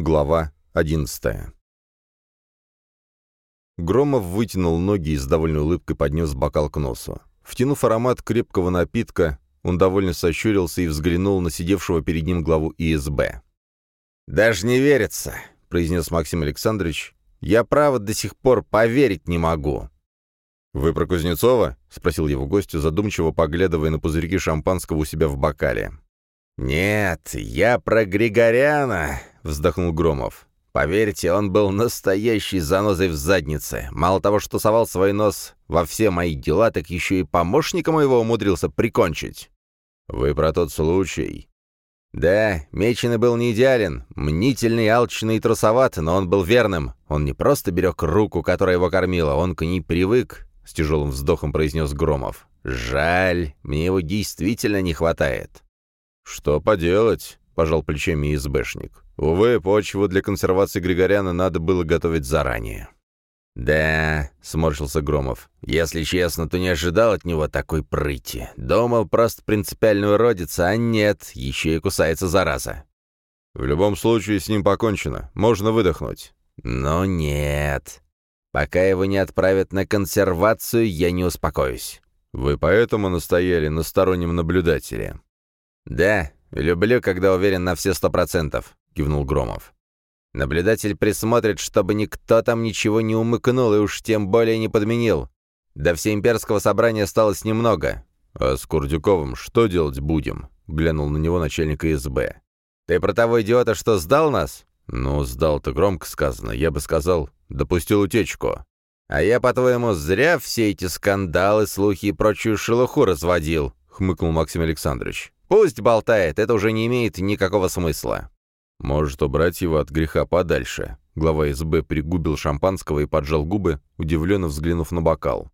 Глава 11 Громов вытянул ноги и с довольной улыбкой поднес бокал к носу. Втянув аромат крепкого напитка, он довольно сощурился и взглянул на сидевшего перед ним главу ИСБ. «Даже не верится», — произнес Максим Александрович. «Я, право, до сих пор поверить не могу». «Вы про Кузнецова?» — спросил его гостю, задумчиво поглядывая на пузырьки шампанского у себя в бокале. «Нет, я про Григоряна», — вздохнул Громов. Поверьте, он был настоящей занозой в заднице. Мало того, что совал свой нос во все мои дела, так еще и помощника моего умудрился прикончить. Вы про тот случай? Да, Меченый был не идеален, мнительный, алчный и трусоват, но он был верным. Он не просто берег руку, которая его кормила, он к ней привык, — с тяжелым вздохом произнес Громов. «Жаль, мне его действительно не хватает». «Что поделать?» — пожал плечами ИСБшник. Увы, почву для консервации Григоряна надо было готовить заранее. «Да», — сморщился Громов, — «если честно, то не ожидал от него такой прыти. Думал, просто принципиальный уродец, а нет, еще и кусается зараза». «В любом случае, с ним покончено. Можно выдохнуть». «Но нет. Пока его не отправят на консервацию, я не успокоюсь». «Вы поэтому настояли на стороннем наблюдателе?» «Да, люблю, когда уверен на все сто процентов кивнул Громов. «Наблюдатель присмотрит, чтобы никто там ничего не умыкнул и уж тем более не подменил. До всеимперского собрания осталось немного. А с Курдюковым что делать будем?» — глянул на него начальник ИСБ. «Ты про того идиота, что сдал нас?» «Ну, сдал-то громко сказано. Я бы сказал, допустил утечку. А я, по-твоему, зря все эти скандалы, слухи и прочую шелуху разводил?» — хмыкнул Максим Александрович. «Пусть болтает, это уже не имеет никакого смысла». «Может, убрать его от греха подальше». Глава СБ пригубил шампанского и поджал губы, удивленно взглянув на бокал.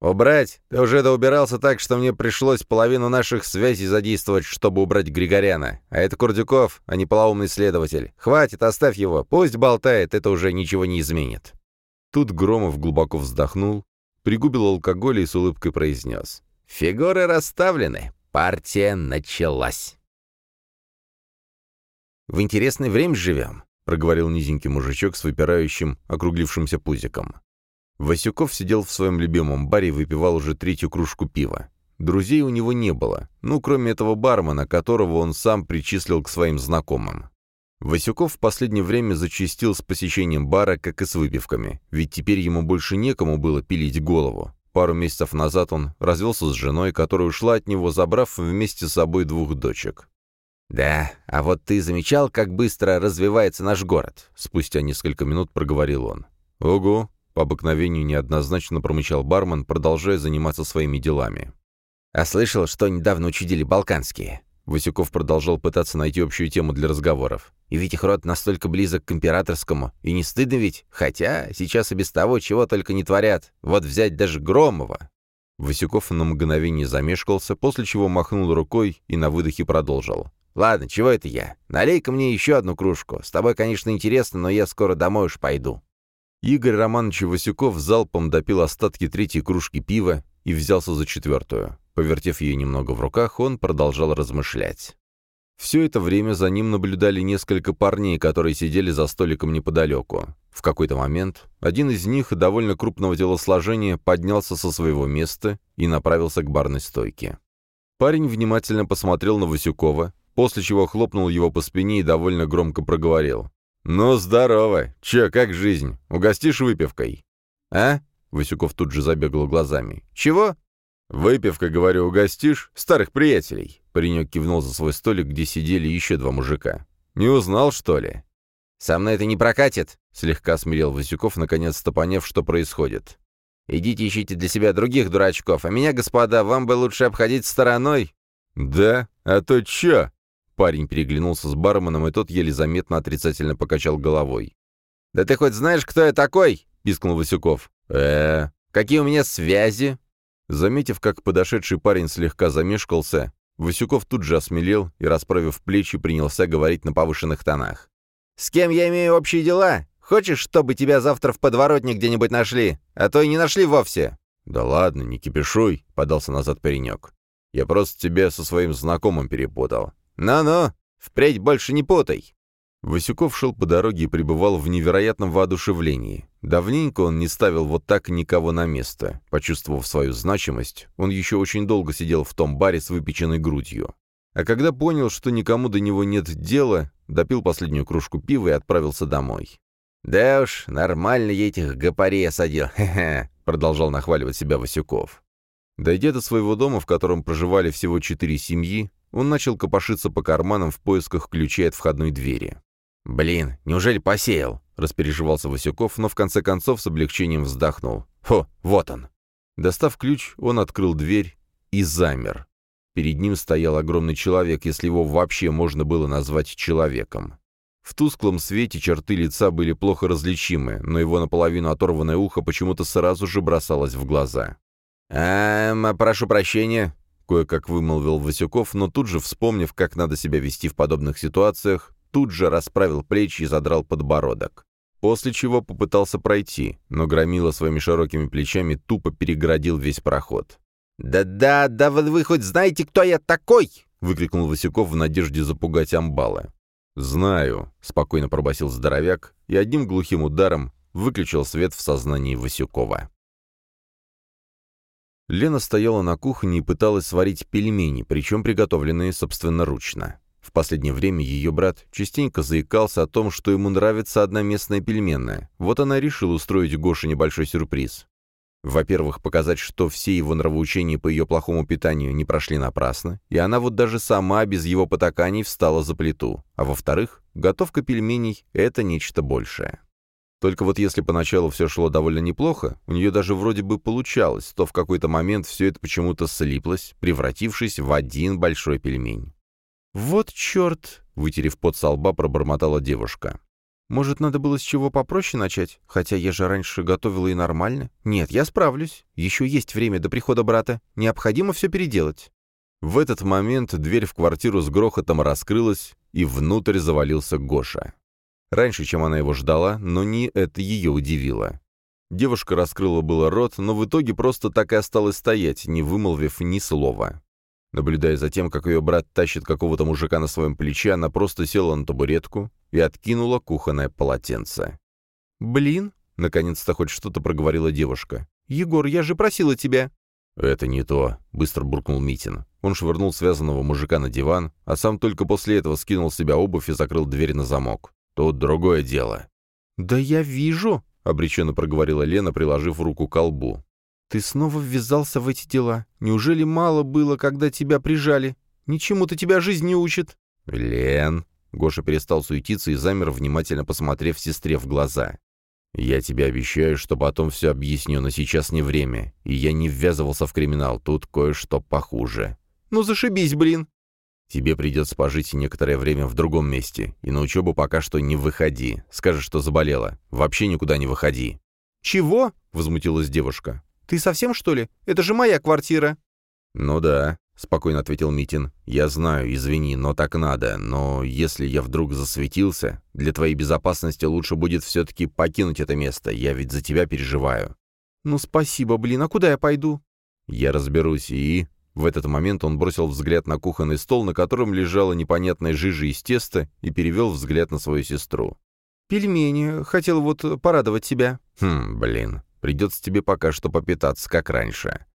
«Убрать? Ты уже доубирался так, что мне пришлось половину наших связей задействовать, чтобы убрать Григоряна. А это Курдюков, а не полоумный следователь. Хватит, оставь его. Пусть болтает, это уже ничего не изменит». Тут Громов глубоко вздохнул, пригубил алкоголь и с улыбкой произнес. «Фигуры расставлены. Партия началась». В интересное время живем», — проговорил низенький мужичок с выпирающим, округлившимся пузиком. Васюков сидел в своем любимом баре и выпивал уже третью кружку пива. Друзей у него не было, ну, кроме этого бармена, которого он сам причислил к своим знакомым. Васюков в последнее время зачастил с посещением бара, как и с выпивками, ведь теперь ему больше некому было пилить голову. Пару месяцев назад он развелся с женой, которая ушла от него, забрав вместе с собой двух дочек. «Да, а вот ты замечал, как быстро развивается наш город?» Спустя несколько минут проговорил он. «Ого!» — по обыкновению неоднозначно промычал бармен, продолжая заниматься своими делами. «А слышал, что недавно учудили балканские?» Васюков продолжал пытаться найти общую тему для разговоров. «И ведь их род настолько близок к императорскому. И не стыдно ведь? Хотя сейчас и без того чего только не творят. Вот взять даже Громова». Васюков на мгновение замешкался, после чего махнул рукой и на выдохе продолжил. «Ладно, чего это я? Налей-ка мне еще одну кружку. С тобой, конечно, интересно, но я скоро домой уж пойду». Игорь Романович Васюков залпом допил остатки третьей кружки пива и взялся за четвертую. Повертев ее немного в руках, он продолжал размышлять. Все это время за ним наблюдали несколько парней, которые сидели за столиком неподалеку. В какой-то момент один из них, довольно крупного телосложения, поднялся со своего места и направился к барной стойке. Парень внимательно посмотрел на Васюкова, после чего хлопнул его по спине и довольно громко проговорил. «Ну, здорово! Че, как жизнь? Угостишь выпивкой?» «А?» — Васюков тут же забегал глазами. «Чего?» «Выпивка, говорю, угостишь? Старых приятелей!» Паренек кивнул за свой столик, где сидели еще два мужика. «Не узнал, что ли?» «Со мной это не прокатит!» — слегка смирил Васюков, наконец-то поняв, что происходит. «Идите ищите для себя других дурачков, а меня, господа, вам бы лучше обходить стороной». «Да? А то чё?» Парень переглянулся с барменом, и тот еле заметно отрицательно покачал головой. «Да ты хоть знаешь, кто я такой?» — пискнул Васюков. э Какие у меня связи?» Заметив, как подошедший парень слегка замешкался, Васюков тут же осмелел и, расправив плечи, принялся говорить на повышенных тонах. «С кем я имею общие дела? Хочешь, чтобы тебя завтра в подворотне где-нибудь нашли? А то и не нашли вовсе!» «Да ладно, не кипишуй», — подался назад паренек. «Я просто тебя со своим знакомым перепутал. «Ну-ну, впредь больше не путай!» Васюков шел по дороге и пребывал в невероятном воодушевлении. Давненько он не ставил вот так никого на место. Почувствовав свою значимость, он еще очень долго сидел в том баре с выпеченной грудью. А когда понял, что никому до него нет дела, допил последнюю кружку пива и отправился домой. «Да уж, нормально я этих гопарей осадил, хе-хе», — продолжал нахваливать себя Васюков. Дойдя до своего дома, в котором проживали всего четыре семьи, он начал копошиться по карманам в поисках ключей от входной двери. «Блин, неужели посеял?» — распереживался Васюков, но в конце концов с облегчением вздохнул. «Хо, вот он!» Достав ключ, он открыл дверь и замер. Перед ним стоял огромный человек, если его вообще можно было назвать человеком. В тусклом свете черты лица были плохо различимы, но его наполовину оторванное ухо почему-то сразу же бросалось в глаза. «Эм, прошу прощения», — кое-как вымолвил Васюков, но тут же, вспомнив, как надо себя вести в подобных ситуациях, тут же расправил плечи и задрал подбородок. После чего попытался пройти, но Громила своими широкими плечами тупо переградил весь проход. «Да-да, да вы хоть знаете, кто я такой?» — выкрикнул Васюков в надежде запугать амбала. «Знаю», — спокойно пробасил здоровяк и одним глухим ударом выключил свет в сознании Васюкова. Лена стояла на кухне и пыталась сварить пельмени, причем приготовленные собственноручно. В последнее время ее брат частенько заикался о том, что ему нравится одна местная пельменная. Вот она решила устроить Гоше небольшой сюрприз. Во-первых, показать, что все его нравоучения по ее плохому питанию не прошли напрасно, и она вот даже сама без его потаканий встала за плиту. А во-вторых, готовка пельменей — это нечто большее. Только вот если поначалу все шло довольно неплохо, у нее даже вроде бы получалось, то в какой-то момент все это почему-то слиплось, превратившись в один большой пельмень. «Вот черт!» — вытерев пот со лба, пробормотала девушка. «Может, надо было с чего попроще начать? Хотя я же раньше готовила и нормально. Нет, я справлюсь. Еще есть время до прихода брата. Необходимо все переделать». В этот момент дверь в квартиру с грохотом раскрылась, и внутрь завалился Гоша. Раньше, чем она его ждала, но не это ее удивило. Девушка раскрыла было рот, но в итоге просто так и осталась стоять, не вымолвив ни слова. Наблюдая за тем, как ее брат тащит какого-то мужика на своем плече, она просто села на табуретку и откинула кухонное полотенце. «Блин!» — наконец-то хоть что-то проговорила девушка. «Егор, я же просила тебя!» «Это не то», — быстро буркнул Митин. Он швырнул связанного мужика на диван, а сам только после этого скинул с себя обувь и закрыл дверь на замок. «Тут другое дело». «Да я вижу», — обреченно проговорила Лена, приложив руку к колбу. «Ты снова ввязался в эти дела. Неужели мало было, когда тебя прижали? Ничему-то тебя жизнь не учит». «Лен...» — Гоша перестал суетиться и замер, внимательно посмотрев сестре в глаза. «Я тебе обещаю, что потом все объясню, но сейчас не время, и я не ввязывался в криминал, тут кое-что похуже». «Ну зашибись, блин!» «Тебе придется пожить некоторое время в другом месте, и на учебу пока что не выходи. Скажешь, что заболела. Вообще никуда не выходи». «Чего?» — возмутилась девушка. «Ты совсем, что ли? Это же моя квартира!» «Ну да», — спокойно ответил Митин. «Я знаю, извини, но так надо. Но если я вдруг засветился, для твоей безопасности лучше будет все-таки покинуть это место. Я ведь за тебя переживаю». «Ну спасибо, блин, а куда я пойду?» «Я разберусь и...» В этот момент он бросил взгляд на кухонный стол, на котором лежала непонятная жижа из теста, и перевел взгляд на свою сестру. «Пельмени. Хотел вот порадовать тебя». «Хм, блин. Придется тебе пока что попитаться, как раньше.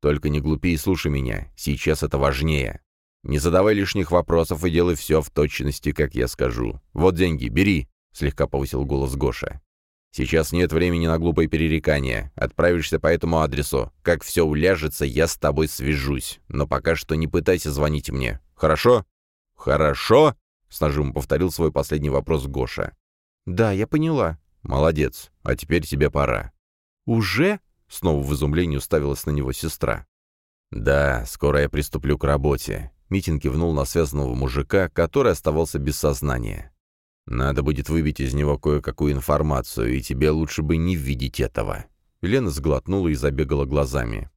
Только не глупи и слушай меня, сейчас это важнее. Не задавай лишних вопросов и делай все в точности, как я скажу. Вот деньги, бери», — слегка повысил голос Гоша. «Сейчас нет времени на глупые перерекания. Отправишься по этому адресу. Как все уляжется, я с тобой свяжусь. Но пока что не пытайся звонить мне. Хорошо?» «Хорошо?» — с нажимом повторил свой последний вопрос Гоша. «Да, я поняла». «Молодец. А теперь тебе пора». «Уже?» — снова в изумлении уставилась на него сестра. «Да, скоро я приступлю к работе», — Митин кивнул на связанного мужика, который оставался без сознания. «Надо будет выбить из него кое-какую информацию, и тебе лучше бы не видеть этого». Лена сглотнула и забегала глазами.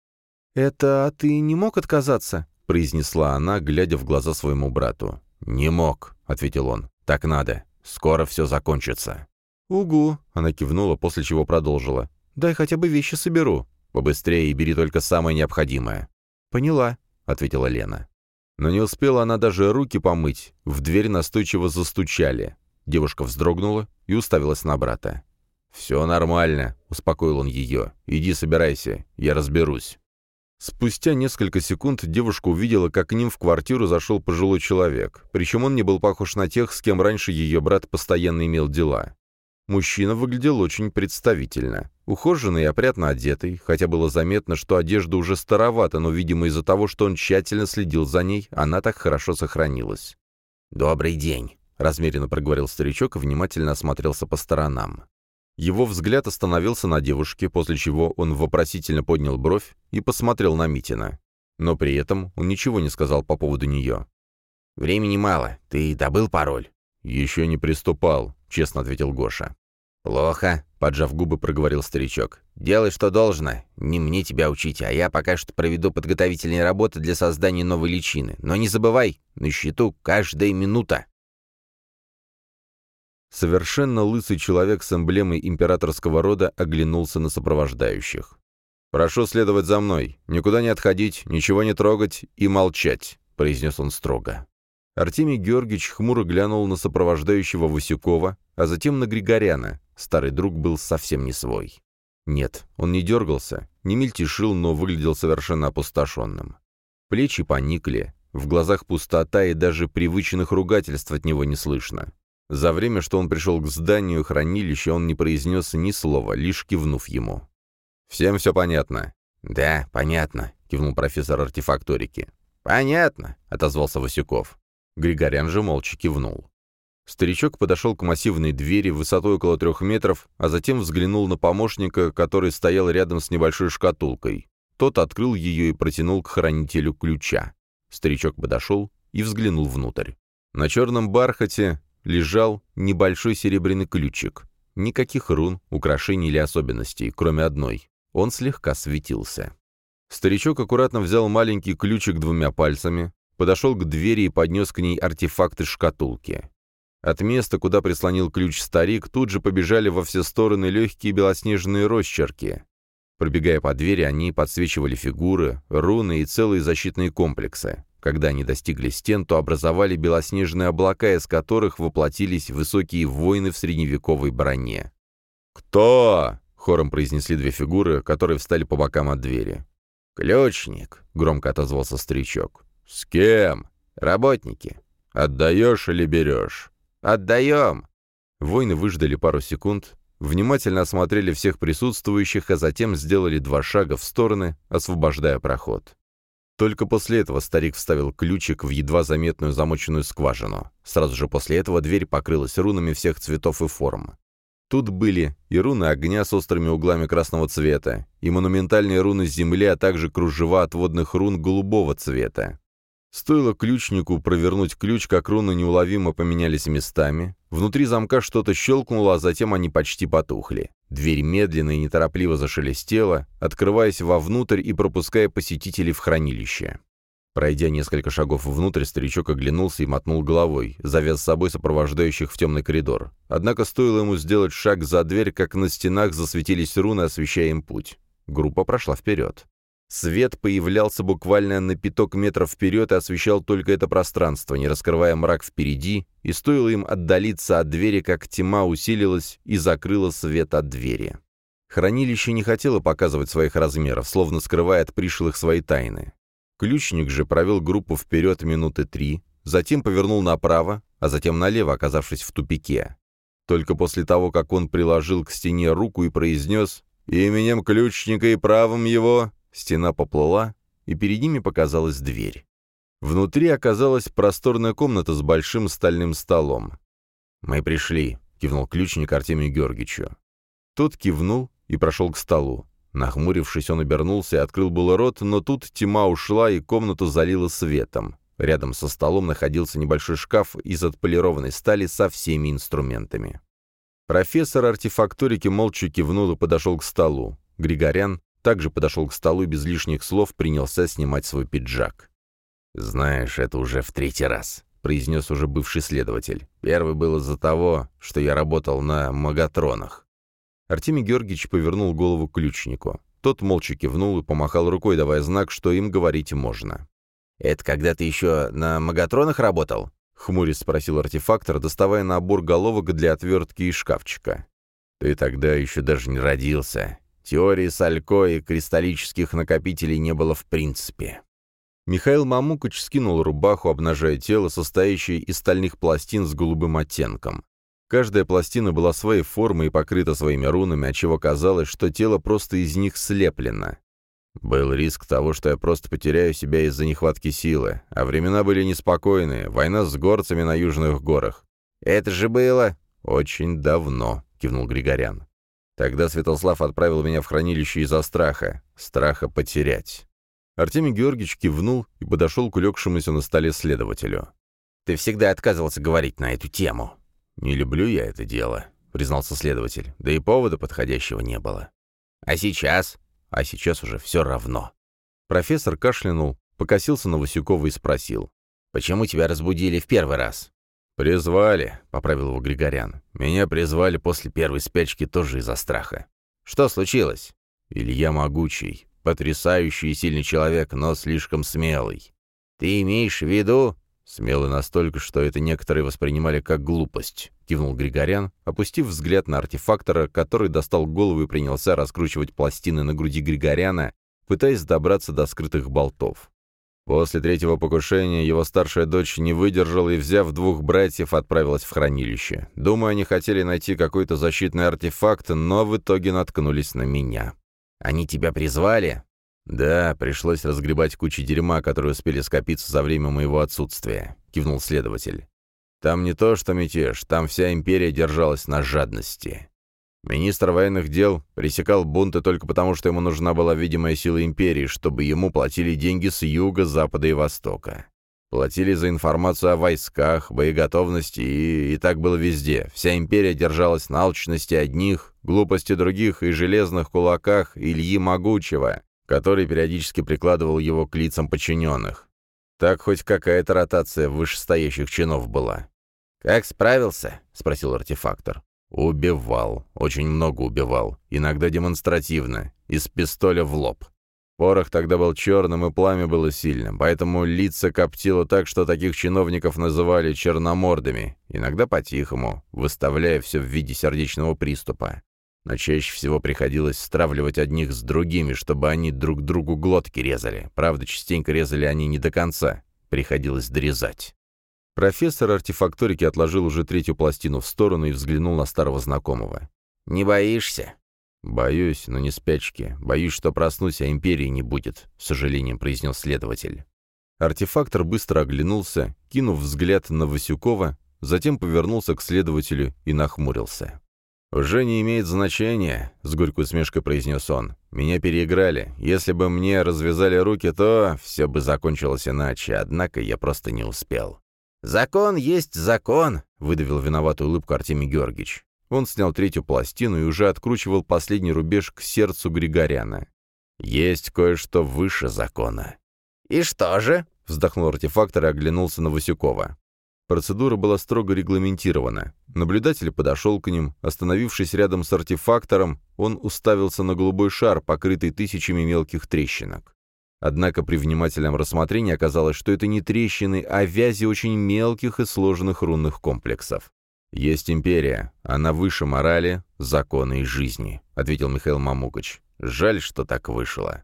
«Это а ты не мог отказаться?» — произнесла она, глядя в глаза своему брату. «Не мог», — ответил он. «Так надо. Скоро все закончится». «Угу», — она кивнула, после чего продолжила. Дай хотя бы вещи соберу. Побыстрее и бери только самое необходимое». «Поняла», — ответила Лена. Но не успела она даже руки помыть. В дверь настойчиво застучали. Девушка вздрогнула и уставилась на брата. «Все нормально», — успокоил он ее. «Иди собирайся, я разберусь». Спустя несколько секунд девушка увидела, как к ним в квартиру зашел пожилой человек, причем он не был похож на тех, с кем раньше ее брат постоянно имел дела. Мужчина выглядел очень представительно. Ухоженный и опрятно одетый, хотя было заметно, что одежда уже старовата, но, видимо, из-за того, что он тщательно следил за ней, она так хорошо сохранилась. «Добрый день», — размеренно проговорил старичок и внимательно осмотрелся по сторонам. Его взгляд остановился на девушке, после чего он вопросительно поднял бровь и посмотрел на Митина. Но при этом он ничего не сказал по поводу нее. «Времени мало. Ты добыл пароль?» «Еще не приступал», — честно ответил Гоша. «Плохо», — поджав губы, проговорил старичок. «Делай, что должно. Не мне тебя учить, а я пока что проведу подготовительные работы для создания новой личины. Но не забывай, на счету каждая минута». Совершенно лысый человек с эмблемой императорского рода оглянулся на сопровождающих. «Прошу следовать за мной, никуда не отходить, ничего не трогать и молчать», — произнес он строго. Артемий Георгиевич хмуро глянул на сопровождающего Васюкова, а затем на Григоряна. Старый друг был совсем не свой. Нет, он не дергался, не мельтешил, но выглядел совершенно опустошенным. Плечи поникли, в глазах пустота и даже привычных ругательств от него не слышно. За время, что он пришел к зданию хранилища, он не произнес ни слова, лишь кивнув ему. «Всем все понятно?» «Да, понятно», — кивнул профессор артефакторики. «Понятно», — отозвался Васюков. Григорян же молча кивнул. Старичок подошел к массивной двери высотой около трех метров, а затем взглянул на помощника, который стоял рядом с небольшой шкатулкой. Тот открыл ее и протянул к хранителю ключа. Старичок подошел и взглянул внутрь. На черном бархате лежал небольшой серебряный ключик. Никаких рун, украшений или особенностей, кроме одной. Он слегка светился. Старичок аккуратно взял маленький ключик двумя пальцами, подошел к двери и поднес к ней артефакты шкатулки. От места, куда прислонил ключ старик, тут же побежали во все стороны легкие белоснежные росчерки. Пробегая по двери, они подсвечивали фигуры, руны и целые защитные комплексы. Когда они достигли стен, то образовали белоснежные облака, из которых воплотились высокие воины в средневековой броне. «Кто?» — хором произнесли две фигуры, которые встали по бокам от двери. «Ключник», — громко отозвался старичок. «С кем?» «Работники». «Отдаешь или берешь?» «Отдаем». Воины выждали пару секунд, внимательно осмотрели всех присутствующих, а затем сделали два шага в стороны, освобождая проход. Только после этого старик вставил ключик в едва заметную замоченную скважину. Сразу же после этого дверь покрылась рунами всех цветов и форм. Тут были и руны огня с острыми углами красного цвета, и монументальные руны земли, а также кружева отводных рун голубого цвета. Стоило ключнику провернуть ключ, как руны неуловимо поменялись местами. Внутри замка что-то щелкнуло, а затем они почти потухли. Дверь медленно и неторопливо зашелестела, открываясь вовнутрь и пропуская посетителей в хранилище. Пройдя несколько шагов внутрь, старичок оглянулся и мотнул головой, завяз с собой сопровождающих в темный коридор. Однако стоило ему сделать шаг за дверь, как на стенах засветились руны, освещая им путь. Группа прошла вперед. Свет появлялся буквально на пяток метров вперед и освещал только это пространство, не раскрывая мрак впереди, и стоило им отдалиться от двери, как тьма усилилась и закрыла свет от двери. Хранилище не хотело показывать своих размеров, словно скрывая от пришлых свои тайны. Ключник же провел группу вперед минуты три, затем повернул направо, а затем налево, оказавшись в тупике. Только после того, как он приложил к стене руку и произнес «Именем ключника и правом его», стена поплыла, и перед ними показалась дверь. Внутри оказалась просторная комната с большим стальным столом. «Мы пришли», — кивнул ключник Артемию Георгиевичу. Тот кивнул и прошел к столу. Нахмурившись, он обернулся и открыл было рот, но тут тьма ушла и комнату залила светом. Рядом со столом находился небольшой шкаф из отполированной стали со всеми инструментами. Профессор артефакторики молча кивнул и подошел к столу. Григорян также подошел к столу и без лишних слов принялся снимать свой пиджак. «Знаешь, это уже в третий раз», — произнес уже бывший следователь. «Первый был из-за того, что я работал на магатронах. Артемий Георгиевич повернул голову к ключнику. Тот молча кивнул и помахал рукой, давая знак, что им говорить можно. «Это когда ты еще на магатронах работал?» — хмурясь спросил артефактор, доставая набор головок для отвертки из шкафчика. «Ты тогда еще даже не родился. Теории Салько и кристаллических накопителей не было в принципе». Михаил Мамукач скинул рубаху, обнажая тело, состоящее из стальных пластин с голубым оттенком. Каждая пластина была своей формы и покрыта своими рунами, отчего казалось, что тело просто из них слеплено. Был риск того, что я просто потеряю себя из-за нехватки силы, а времена были неспокойные, война с горцами на южных горах. «Это же было...» «Очень давно», — кивнул Григорян. Тогда Святослав отправил меня в хранилище из-за страха, страха потерять. Артемий Георгиевич кивнул и подошел к улегшемуся на столе следователю. «Ты всегда отказывался говорить на эту тему». «Не люблю я это дело», — признался следователь. «Да и повода подходящего не было». «А сейчас?» «А сейчас уже все равно». Профессор кашлянул, покосился на Васюкова и спросил. «Почему тебя разбудили в первый раз?» «Призвали», — поправил его Григорян. «Меня призвали после первой спячки тоже из-за страха». «Что случилось?» «Илья Могучий. Потрясающий и сильный человек, но слишком смелый. Ты имеешь в виду... Смелый настолько, что это некоторые воспринимали как глупость, кивнул Григорян, опустив взгляд на артефактора, который достал голову и принялся раскручивать пластины на груди Григоряна, пытаясь добраться до скрытых болтов. После третьего покушения его старшая дочь не выдержала и, взяв двух братьев, отправилась в хранилище. Думаю, они хотели найти какой-то защитный артефакт, но в итоге наткнулись на меня. Они тебя призвали?» «Да, пришлось разгребать кучу дерьма, которые успели скопиться за время моего отсутствия», — кивнул следователь. «Там не то, что мятеж, там вся империя держалась на жадности. Министр военных дел пресекал бунты только потому, что ему нужна была видимая сила империи, чтобы ему платили деньги с юга, запада и востока. Платили за информацию о войсках, боеготовности, и, и так было везде. Вся империя держалась на алчности одних, глупости других и железных кулаках Ильи Могучего, который периодически прикладывал его к лицам подчиненных. Так хоть какая-то ротация вышестоящих чинов была. «Как справился?» — спросил артефактор. «Убивал. Очень много убивал. Иногда демонстративно. Из пистоля в лоб. Порох тогда был черным, и пламя было сильным, поэтому лица коптило так, что таких чиновников называли черномордами, иногда по-тихому, выставляя все в виде сердечного приступа. Но чаще всего приходилось стравливать одних с другими, чтобы они друг другу глотки резали. Правда, частенько резали они не до конца, приходилось дорезать. Профессор артефакторики отложил уже третью пластину в сторону и взглянул на старого знакомого. «Не боишься?» «Боюсь, но не спячки. Боюсь, что проснусь, а империи не будет», — с сожалением произнес следователь. Артефактор быстро оглянулся, кинув взгляд на Васюкова, затем повернулся к следователю и нахмурился. «Уже не имеет значения», — с горькой усмешкой произнес он. «Меня переиграли. Если бы мне развязали руки, то все бы закончилось иначе, однако я просто не успел». «Закон есть закон», — выдавил виноватую улыбку Артемий Георгиевич. Он снял третью пластину и уже откручивал последний рубеж к сердцу Григоряна. «Есть кое-что выше закона». «И что же?» — вздохнул артефактор и оглянулся на Васюкова. Процедура была строго регламентирована. Наблюдатель подошел к ним. Остановившись рядом с артефактором, он уставился на голубой шар, покрытый тысячами мелких трещинок. Однако при внимательном рассмотрении оказалось, что это не трещины, а вязи очень мелких и сложных рунных комплексов. «Есть империя. Она выше морали, закона и жизни», — ответил Михаил Мамукач. «Жаль, что так вышло».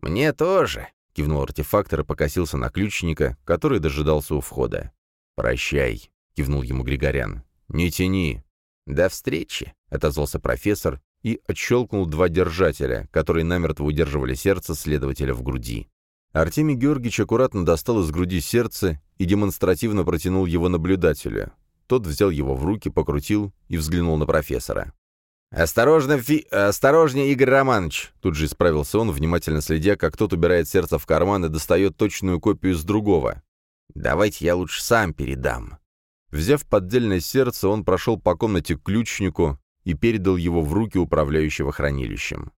«Мне тоже», — кивнул артефактор и покосился на ключника, который дожидался у входа. «Прощай», — кивнул ему Григорян. «Не тяни». «До встречи», — отозвался профессор и отщелкнул два держателя, которые намертво удерживали сердце следователя в груди. Артемий Георгиевич аккуратно достал из груди сердце и демонстративно протянул его наблюдателю. Тот взял его в руки, покрутил и взглянул на профессора. «Осторожно, Фи... Осторожнее, Игорь Романович!» Тут же исправился он, внимательно следя, как тот убирает сердце в карман и достает точную копию с другого. «Давайте я лучше сам передам». Взяв поддельное сердце, он прошел по комнате к ключнику и передал его в руки управляющего хранилищем.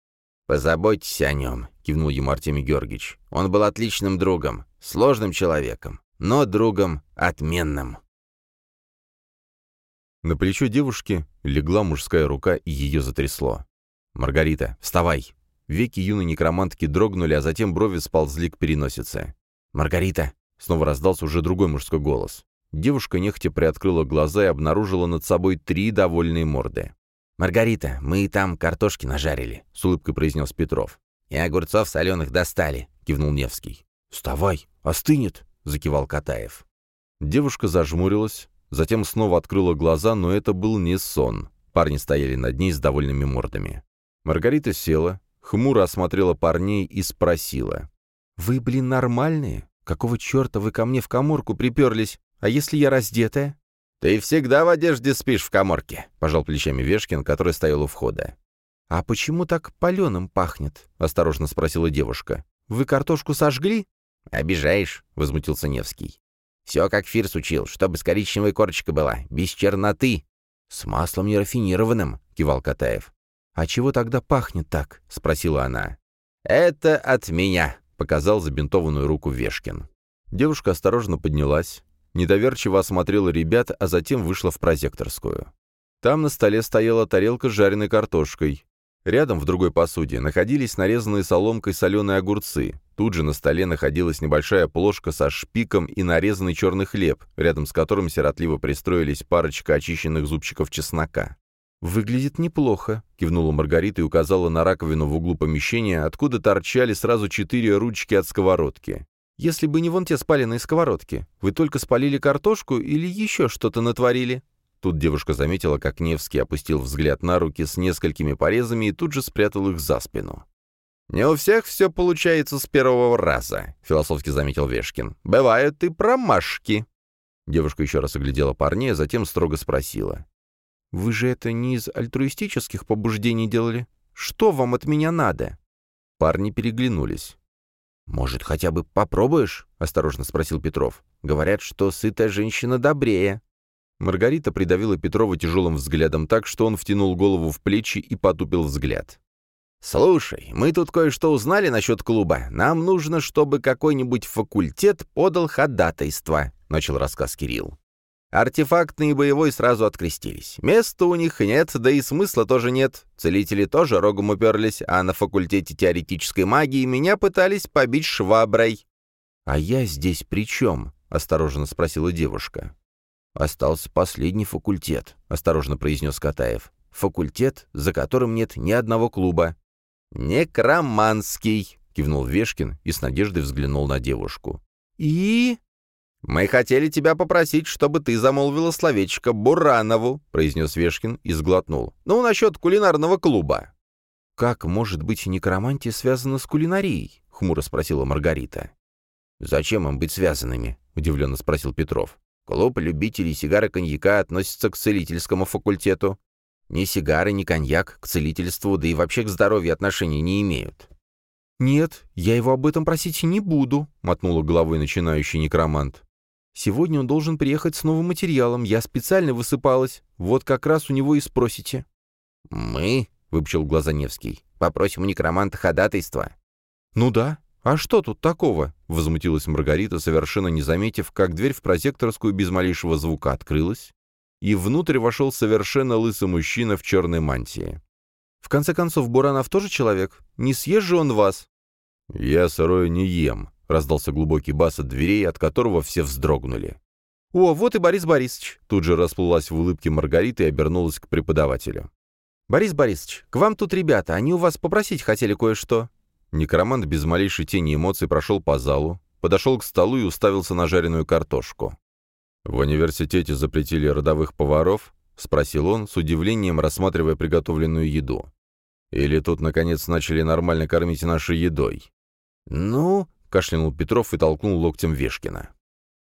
«Позаботьтесь о нем», — кивнул ему Артемий Георгиевич. «Он был отличным другом, сложным человеком, но другом отменным». На плечо девушки легла мужская рука, и ее затрясло. «Маргарита, вставай!» Веки юной некромантки дрогнули, а затем брови сползли к переносице. «Маргарита!» — снова раздался уже другой мужской голос. Девушка нехотя приоткрыла глаза и обнаружила над собой три довольные морды. «Маргарита, мы и там картошки нажарили», — с улыбкой произнес Петров. «И огурцов соленых достали», — кивнул Невский. «Вставай, остынет», — закивал Катаев. Девушка зажмурилась, затем снова открыла глаза, но это был не сон. Парни стояли над ней с довольными мордами. Маргарита села, хмуро осмотрела парней и спросила. «Вы, блин, нормальные? Какого черта вы ко мне в коморку приперлись? А если я раздетая?» «Ты всегда в одежде спишь в коморке», — пожал плечами Вешкин, который стоял у входа. «А почему так паленым пахнет?» — осторожно спросила девушка. «Вы картошку сожгли?» «Обижаешь», — возмутился Невский. «Все, как Фирс учил, чтобы с коричневой корочкой была, без черноты». «С маслом нерафинированным», — кивал Катаев. «А чего тогда пахнет так?» — спросила она. «Это от меня», — показал забинтованную руку Вешкин. Девушка осторожно поднялась, недоверчиво осмотрела ребят, а затем вышла в прозекторскую. Там на столе стояла тарелка с жареной картошкой. Рядом, в другой посуде, находились нарезанные соломкой соленые огурцы. Тут же на столе находилась небольшая плошка со шпиком и нарезанный черный хлеб, рядом с которым сиротливо пристроились парочка очищенных зубчиков чеснока. «Выглядит неплохо», — кивнула Маргарита и указала на раковину в углу помещения, откуда торчали сразу четыре ручки от сковородки. Если бы не вон те спаленные сковородки, вы только спалили картошку или еще что-то натворили?» Тут девушка заметила, как Невский опустил взгляд на руки с несколькими порезами и тут же спрятал их за спину. «Не у всех все получается с первого раза», — философски заметил Вешкин. «Бывают и промашки». Девушка еще раз оглядела парней, а затем строго спросила. «Вы же это не из альтруистических побуждений делали? Что вам от меня надо?» Парни переглянулись. «Может, хотя бы попробуешь?» — осторожно спросил Петров. «Говорят, что сытая женщина добрее». Маргарита придавила Петрова тяжелым взглядом так, что он втянул голову в плечи и потупил взгляд. «Слушай, мы тут кое-что узнали насчет клуба. Нам нужно, чтобы какой-нибудь факультет подал ходатайство», — начал рассказ Кирилл. Артефактный и боевой сразу открестились. Места у них нет, да и смысла тоже нет. Целители тоже рогом уперлись, а на факультете теоретической магии меня пытались побить шваброй. «А я здесь при чем?» — осторожно спросила девушка. «Остался последний факультет», — осторожно произнес Катаев. «Факультет, за которым нет ни одного клуба». «Некроманский», — кивнул Вешкин и с надеждой взглянул на девушку. «И?» «Мы хотели тебя попросить, чтобы ты замолвила словечко Буранову», — произнес Вешкин и сглотнул. «Ну, насчет кулинарного клуба». «Как может быть некромантия связана с кулинарией?» — хмуро спросила Маргарита. «Зачем им быть связанными?» — удивленно спросил Петров. «Клуб любителей сигары коньяка относится к целительскому факультету. Ни сигары, ни коньяк к целительству, да и вообще к здоровью отношений не имеют». «Нет, я его об этом просить не буду», — мотнула головой начинающий некромант. Сегодня он должен приехать с новым материалом. Я специально высыпалась. Вот как раз у него и спросите». «Мы?» — выпучил глаза Невский. «Попросим у некроманта ходатайства». «Ну да. А что тут такого?» — возмутилась Маргарита, совершенно не заметив, как дверь в прозекторскую без малейшего звука открылась, и внутрь вошел совершенно лысый мужчина в черной мантии. «В конце концов, Буранов тоже человек. Не съест же он вас?» «Я сырое не ем», — раздался глубокий бас от дверей, от которого все вздрогнули. «О, вот и Борис Борисович!» Тут же расплылась в улыбке Маргарита и обернулась к преподавателю. «Борис Борисович, к вам тут ребята, они у вас попросить хотели кое-что». Некромант без малейшей тени эмоций прошел по залу, подошел к столу и уставился на жареную картошку. «В университете запретили родовых поваров?» — спросил он, с удивлением рассматривая приготовленную еду. «Или тут, наконец, начали нормально кормить нашей едой?» «Ну, кашлянул Петров и толкнул локтем Вешкина.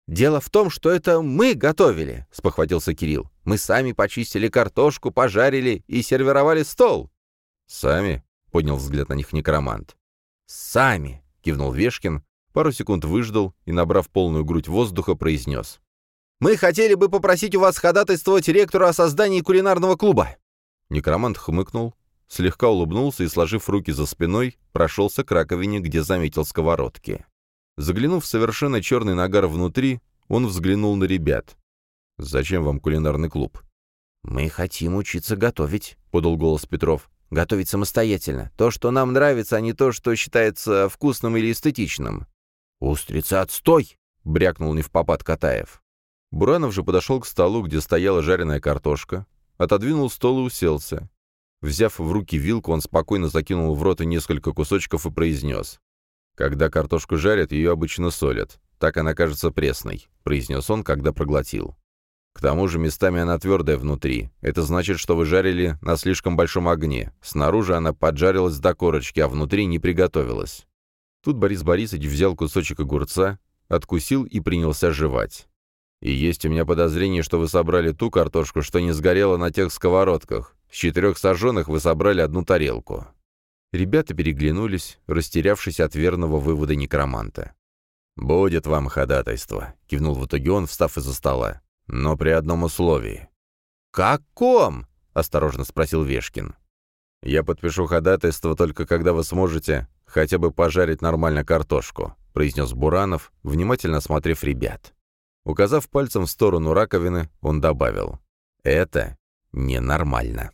«Дело в том, что это мы готовили», — спохватился Кирилл. «Мы сами почистили картошку, пожарили и сервировали стол». «Сами?» — поднял взгляд на них некромант. «Сами», — кивнул Вешкин, пару секунд выждал и, набрав полную грудь воздуха, произнес. «Мы хотели бы попросить у вас ходатайствовать ректору о создании кулинарного клуба». Некромант хмыкнул, слегка улыбнулся и, сложив руки за спиной, прошелся к раковине, где заметил сковородки. Заглянув в совершенно черный нагар внутри, он взглянул на ребят. «Зачем вам кулинарный клуб?» «Мы хотим учиться готовить», — подал голос Петров. «Готовить самостоятельно. То, что нам нравится, а не то, что считается вкусным или эстетичным». «Устрица, отстой!» — брякнул не в попад Катаев. Буранов же подошел к столу, где стояла жареная картошка, отодвинул стол и уселся. Взяв в руки вилку, он спокойно закинул в рот несколько кусочков и произнес. «Когда картошку жарят, ее обычно солят. Так она кажется пресной», — произнес он, когда проглотил. «К тому же местами она твердая внутри. Это значит, что вы жарили на слишком большом огне. Снаружи она поджарилась до корочки, а внутри не приготовилась». Тут Борис Борисович взял кусочек огурца, откусил и принялся жевать. «И есть у меня подозрение, что вы собрали ту картошку, что не сгорела на тех сковородках. С четырех сожженных вы собрали одну тарелку». Ребята переглянулись, растерявшись от верного вывода некроманта. «Будет вам ходатайство», — кивнул в итоге он, встав из-за стола. «Но при одном условии». «Каком?» — осторожно спросил Вешкин. «Я подпишу ходатайство только когда вы сможете хотя бы пожарить нормально картошку», — произнес Буранов, внимательно осмотрев ребят. Указав пальцем в сторону раковины, он добавил. «Это ненормально».